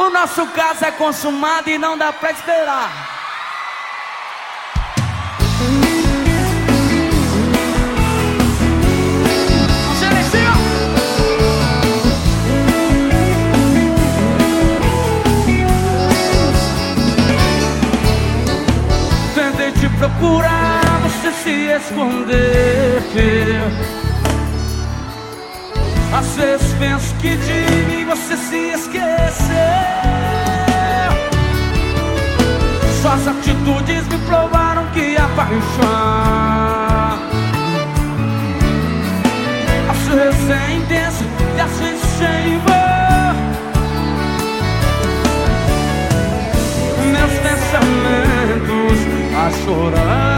O nosso caso é consumado e não dá pra esperar. Tentei te procurar, você se esconder. Às vezes penso que de mim você se esqueceu. Suas atitudes me provaram que a paixão às vezes é intenso e às vezes cheio. Meus pensamentos a chorar.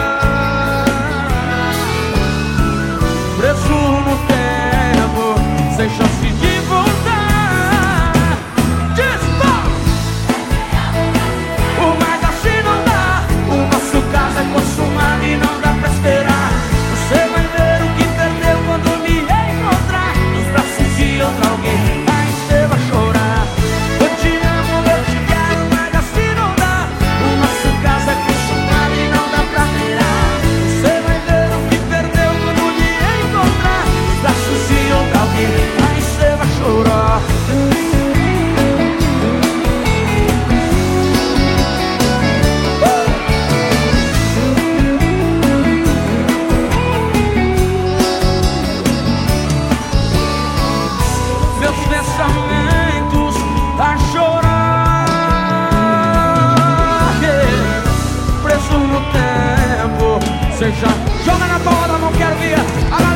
seja. Joga na palma da mão, quero ver.